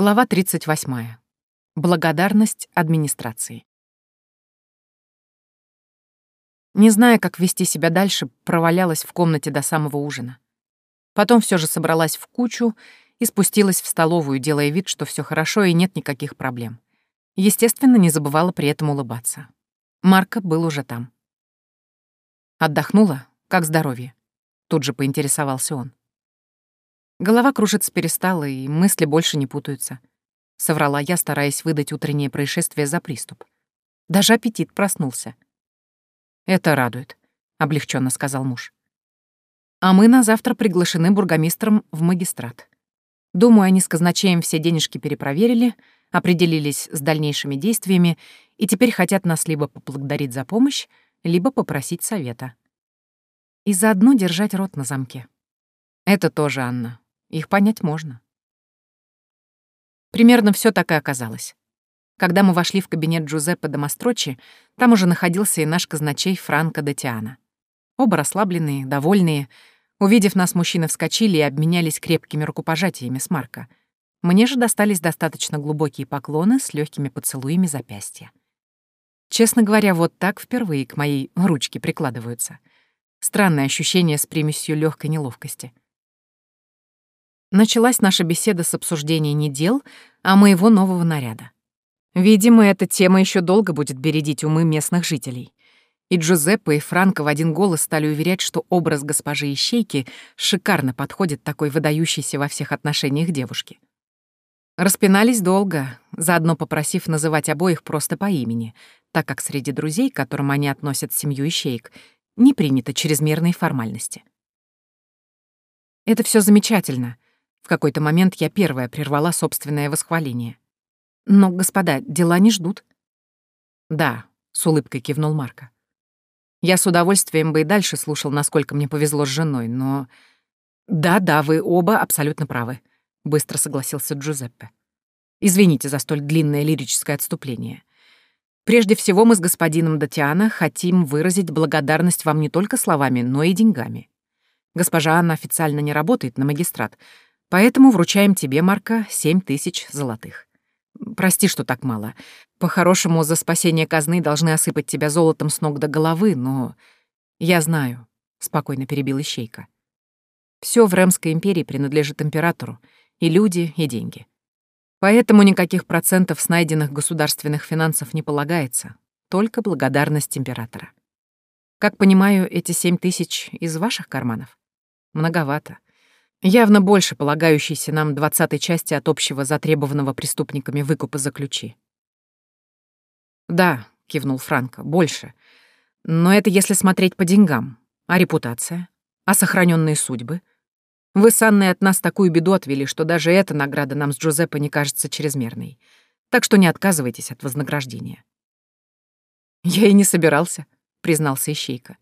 Глава 38. Благодарность администрации. Не зная, как вести себя дальше, провалялась в комнате до самого ужина. Потом все же собралась в кучу и спустилась в столовую, делая вид, что все хорошо и нет никаких проблем. Естественно, не забывала при этом улыбаться. Марко был уже там. «Отдохнула? Как здоровье?» Тут же поинтересовался он. Голова кружиться перестала, и мысли больше не путаются. Соврала я, стараясь выдать утреннее происшествие за приступ. Даже аппетит проснулся. «Это радует», — облегченно сказал муж. «А мы на завтра приглашены бургомистром в магистрат. Думаю, они с казначеем все денежки перепроверили, определились с дальнейшими действиями и теперь хотят нас либо поблагодарить за помощь, либо попросить совета. И заодно держать рот на замке. Это тоже Анна. Их понять можно. Примерно все так и оказалось. Когда мы вошли в кабинет Джузеппе Домострочи, там уже находился и наш казначей Франко Дотиана. Оба расслабленные, довольные. Увидев нас, мужчины вскочили и обменялись крепкими рукопожатиями с Марко. Мне же достались достаточно глубокие поклоны с легкими поцелуями запястья. Честно говоря, вот так впервые к моей ручке прикладываются. Странное ощущение с примесью легкой неловкости — Началась наша беседа с обсуждения не дел, а моего нового наряда. Видимо, эта тема еще долго будет бередить умы местных жителей. И Джузеппе, и Франко в один голос стали уверять, что образ госпожи Ищейки шикарно подходит такой выдающейся во всех отношениях девушке. Распинались долго, заодно попросив называть обоих просто по имени, так как среди друзей, к которым они относят семью Ищейк, не принято чрезмерной формальности. Это все замечательно — в какой-то момент я первая прервала собственное восхваление. «Но, господа, дела не ждут». «Да», — с улыбкой кивнул Марко. «Я с удовольствием бы и дальше слушал, насколько мне повезло с женой, но...» «Да-да, вы оба абсолютно правы», — быстро согласился Джузеппе. «Извините за столь длинное лирическое отступление. Прежде всего мы с господином Датиана хотим выразить благодарность вам не только словами, но и деньгами. Госпожа Анна официально не работает на магистрат, Поэтому вручаем тебе, Марка, семь тысяч золотых. Прости, что так мало. По-хорошему, за спасение казны должны осыпать тебя золотом с ног до головы, но... Я знаю, — спокойно перебил Ищейка. Все в Ремской империи принадлежит императору, и люди, и деньги. Поэтому никаких процентов с найденных государственных финансов не полагается, только благодарность императора. Как понимаю, эти семь тысяч из ваших карманов? Многовато. Явно больше полагающейся нам двадцатой части от общего затребованного преступниками выкупа за ключи. «Да», — кивнул Франко, — «больше. Но это если смотреть по деньгам. А репутация? А сохраненные судьбы? Вы с Анной от нас такую беду отвели, что даже эта награда нам с Джузеппе не кажется чрезмерной. Так что не отказывайтесь от вознаграждения». «Я и не собирался», — признался Ищейка.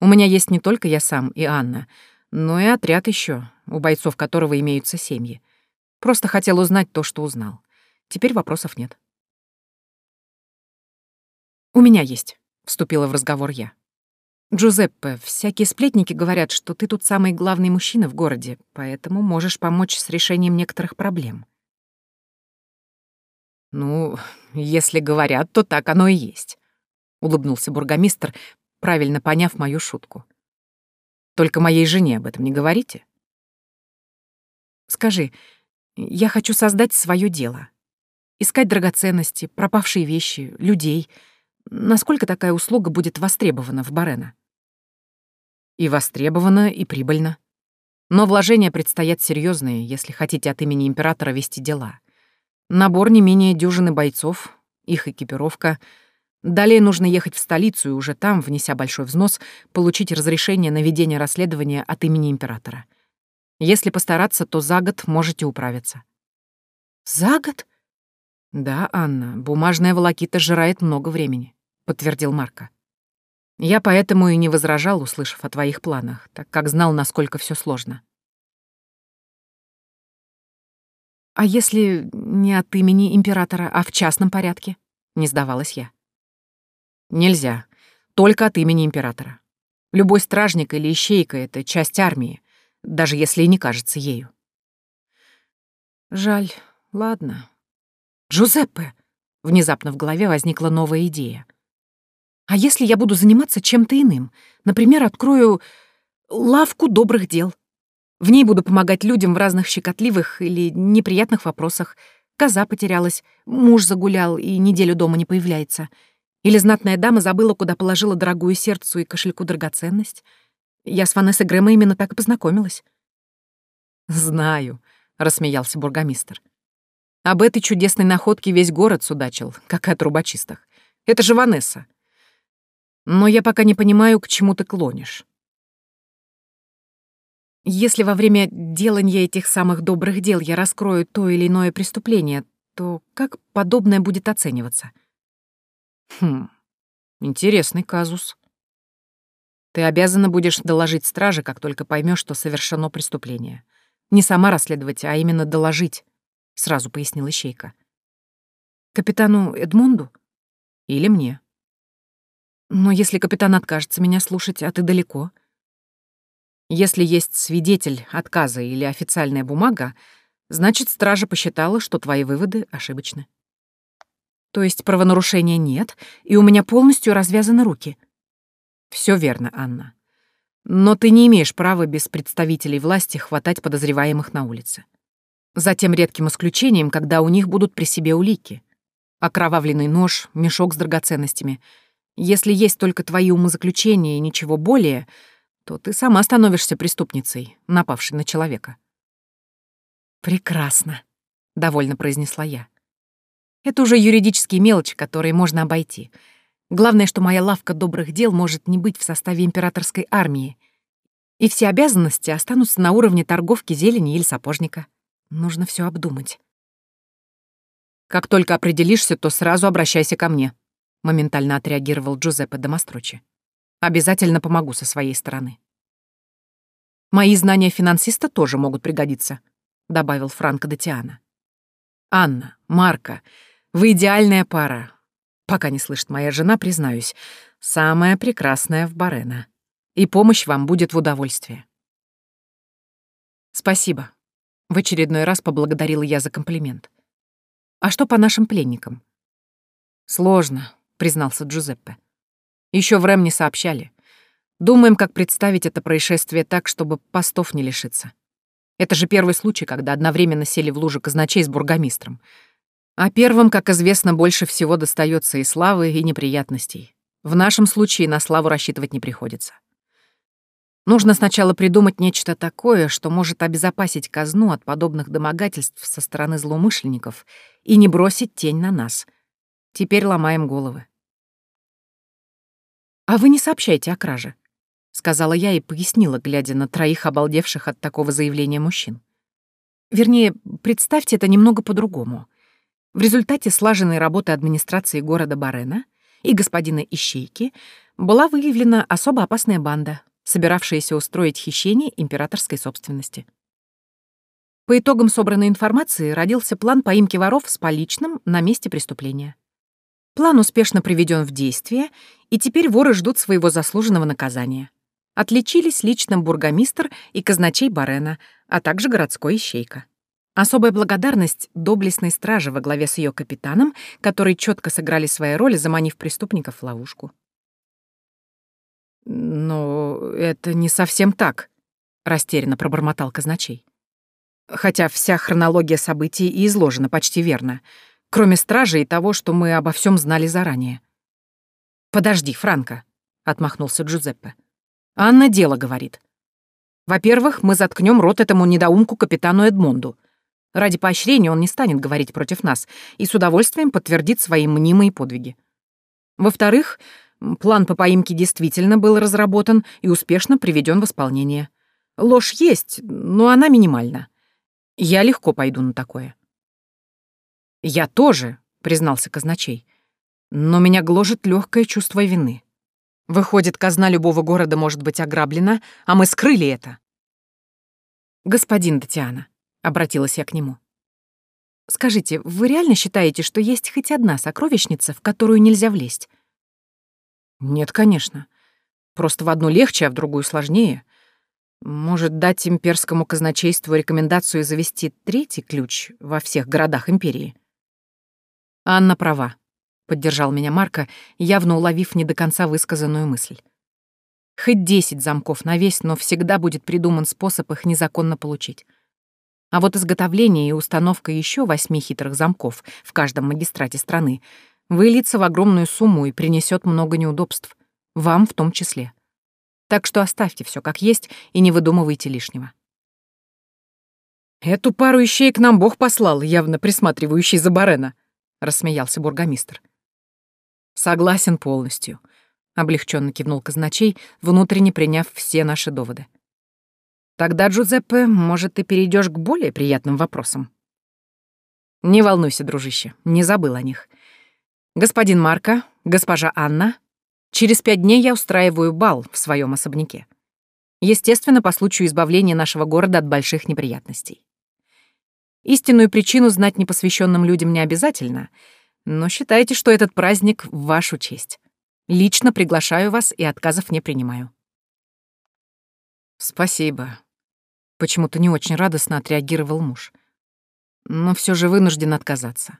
«У меня есть не только я сам и Анна, — но и отряд еще, у бойцов которого имеются семьи. Просто хотел узнать то, что узнал. Теперь вопросов нет. «У меня есть», — вступила в разговор я. «Джузеппе, всякие сплетники говорят, что ты тут самый главный мужчина в городе, поэтому можешь помочь с решением некоторых проблем». «Ну, если говорят, то так оно и есть», — улыбнулся бургомистр, правильно поняв мою шутку. Только моей жене об этом не говорите. Скажи, я хочу создать свое дело. Искать драгоценности, пропавшие вещи, людей. Насколько такая услуга будет востребована в Барена? И востребована, и прибыльна. Но вложения предстоят серьезные, если хотите от имени императора вести дела. Набор не менее дюжины бойцов, их экипировка — Далее нужно ехать в столицу и уже там, внеся большой взнос, получить разрешение на ведение расследования от имени императора. Если постараться, то за год можете управиться. За год? Да, Анна, бумажная волокита жирает много времени, подтвердил Марко. Я поэтому и не возражал, услышав о твоих планах, так как знал, насколько все сложно. А если не от имени императора, а в частном порядке? Не сдавалась я. Нельзя. Только от имени императора. Любой стражник или ищейка — это часть армии, даже если и не кажется ею. Жаль, ладно. Джузеппе! Внезапно в голове возникла новая идея. А если я буду заниматься чем-то иным? Например, открою лавку добрых дел. В ней буду помогать людям в разных щекотливых или неприятных вопросах. Коза потерялась, муж загулял и неделю дома не появляется. Или знатная дама забыла, куда положила дорогую сердцу и кошельку драгоценность. Я с Ванессой Грэма именно так и познакомилась. «Знаю», — рассмеялся бургомистр. «Об этой чудесной находке весь город судачил, как и о трубочистах. Это же Ванесса. Но я пока не понимаю, к чему ты клонишь. Если во время делания этих самых добрых дел я раскрою то или иное преступление, то как подобное будет оцениваться? Хм, интересный казус. Ты обязана будешь доложить страже, как только поймешь, что совершено преступление. Не сама расследовать, а именно доложить, сразу пояснила Ищейка. Капитану Эдмунду? Или мне? Но если капитан откажется меня слушать, а ты далеко — если есть свидетель отказа или официальная бумага, значит, стража посчитала, что твои выводы ошибочны. То есть правонарушения нет, и у меня полностью развязаны руки. Все верно, Анна. Но ты не имеешь права без представителей власти хватать подозреваемых на улице. За тем редким исключением, когда у них будут при себе улики. Окровавленный нож, мешок с драгоценностями. Если есть только твои умозаключения и ничего более — то ты сама становишься преступницей, напавшей на человека. «Прекрасно», — довольно произнесла я. «Это уже юридические мелочи, которые можно обойти. Главное, что моя лавка добрых дел может не быть в составе императорской армии, и все обязанности останутся на уровне торговки зелени или сапожника. Нужно все обдумать». «Как только определишься, то сразу обращайся ко мне», — моментально отреагировал Джузеппе Домострочи. Обязательно помогу со своей стороны. Мои знания финансиста тоже могут пригодиться, добавил Франко Дотиана. Анна, Марка, вы идеальная пара. Пока не слышит моя жена, признаюсь, самая прекрасная в Барена. И помощь вам будет в удовольствие. Спасибо. В очередной раз поблагодарила я за комплимент. А что по нашим пленникам? Сложно, признался Джузеппе. Еще в РЭМ не сообщали. Думаем, как представить это происшествие так, чтобы постов не лишиться. Это же первый случай, когда одновременно сели в лужу казначей с бургомистром. А первым, как известно, больше всего достается и славы, и неприятностей. В нашем случае на славу рассчитывать не приходится. Нужно сначала придумать нечто такое, что может обезопасить казну от подобных домогательств со стороны злоумышленников и не бросить тень на нас. Теперь ломаем головы. «А вы не сообщайте о краже», — сказала я и пояснила, глядя на троих обалдевших от такого заявления мужчин. Вернее, представьте это немного по-другому. В результате слаженной работы администрации города Барена и господина Ищейки была выявлена особо опасная банда, собиравшаяся устроить хищение императорской собственности. По итогам собранной информации родился план поимки воров с поличным на месте преступления. План успешно приведен в действие, и теперь воры ждут своего заслуженного наказания. Отличились лично бургомистр и казначей Барена, а также городской ищейка. Особая благодарность доблестной страже во главе с ее капитаном, которые четко сыграли свои роли, заманив преступников в ловушку. «Но это не совсем так», — растерянно пробормотал казначей. «Хотя вся хронология событий и изложена почти верно — кроме стражи и того, что мы обо всем знали заранее. «Подожди, Франко», — отмахнулся Джузеппе. «Анна дело говорит. Во-первых, мы заткнем рот этому недоумку капитану Эдмонду. Ради поощрения он не станет говорить против нас и с удовольствием подтвердит свои мнимые подвиги. Во-вторых, план по поимке действительно был разработан и успешно приведен в исполнение. Ложь есть, но она минимальна. Я легко пойду на такое. «Я тоже», — признался казначей. «Но меня гложет легкое чувство вины. Выходит, казна любого города может быть ограблена, а мы скрыли это». «Господин Татьяна», — обратилась я к нему. «Скажите, вы реально считаете, что есть хоть одна сокровищница, в которую нельзя влезть?» «Нет, конечно. Просто в одну легче, а в другую сложнее. Может, дать имперскому казначейству рекомендацию завести третий ключ во всех городах империи? Анна права, поддержал меня Марко, явно уловив не до конца высказанную мысль. Хоть десять замков на весь, но всегда будет придуман способ их незаконно получить. А вот изготовление и установка еще восьми хитрых замков в каждом магистрате страны выльется в огромную сумму и принесет много неудобств. Вам в том числе. Так что оставьте все как есть и не выдумывайте лишнего. «Эту пару ищей к нам Бог послал, явно присматривающий за Барена», — рассмеялся бургомистр. «Согласен полностью», — облегченно кивнул казначей, внутренне приняв все наши доводы. «Тогда, Джузеппе, может, ты перейдешь к более приятным вопросам?» «Не волнуйся, дружище, не забыл о них. Господин Марко, госпожа Анна, через пять дней я устраиваю бал в своем особняке. Естественно, по случаю избавления нашего города от больших неприятностей. Истинную причину знать непосвященным людям не обязательно — но считайте, что этот праздник в вашу честь. Лично приглашаю вас и отказов не принимаю. Спасибо. Почему-то не очень радостно отреагировал муж. Но все же вынужден отказаться.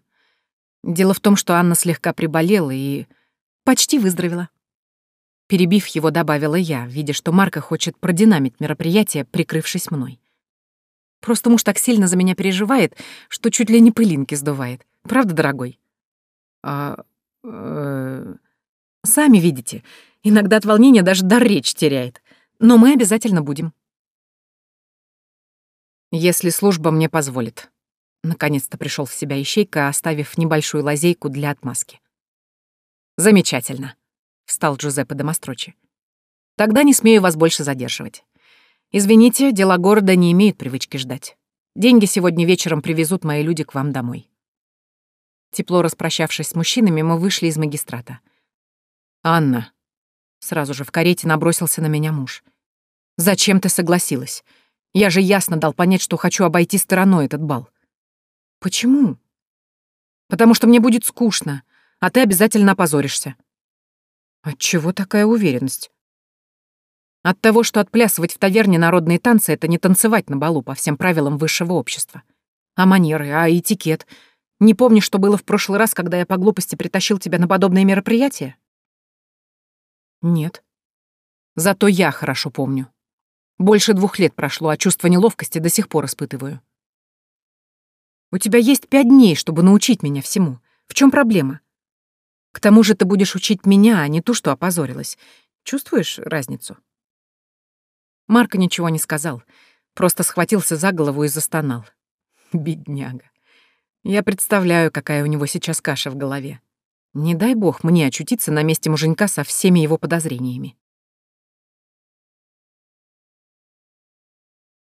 Дело в том, что Анна слегка приболела и почти выздоровела. Перебив его, добавила я, видя, что Марка хочет продинамить мероприятие, прикрывшись мной. Просто муж так сильно за меня переживает, что чуть ли не пылинки сдувает. Правда, дорогой? А... Э, сами видите, иногда от волнения даже дар речь теряет. Но мы обязательно будем. Если служба мне позволит. Наконец-то пришел в себя ищейка, оставив небольшую лазейку для отмазки. Замечательно, встал Джузеппе Домострочи. Тогда не смею вас больше задерживать. Извините, дела города не имеют привычки ждать. Деньги сегодня вечером привезут мои люди к вам домой. Тепло распрощавшись с мужчинами, мы вышли из магистрата. «Анна», — сразу же в карете набросился на меня муж. «Зачем ты согласилась? Я же ясно дал понять, что хочу обойти стороной этот бал». «Почему?» «Потому что мне будет скучно, а ты обязательно опозоришься». «Отчего такая уверенность?» От того, что отплясывать в таверне народные танцы — это не танцевать на балу по всем правилам высшего общества. А манеры, а этикет — не помнишь, что было в прошлый раз, когда я по глупости притащил тебя на подобное мероприятие? Нет. Зато я хорошо помню. Больше двух лет прошло, а чувство неловкости до сих пор испытываю. У тебя есть пять дней, чтобы научить меня всему. В чем проблема? К тому же ты будешь учить меня, а не ту, что опозорилась. Чувствуешь разницу? Марко ничего не сказал, просто схватился за голову и застонал. Бедняга. Я представляю, какая у него сейчас каша в голове. Не дай бог мне очутиться на месте муженька со всеми его подозрениями.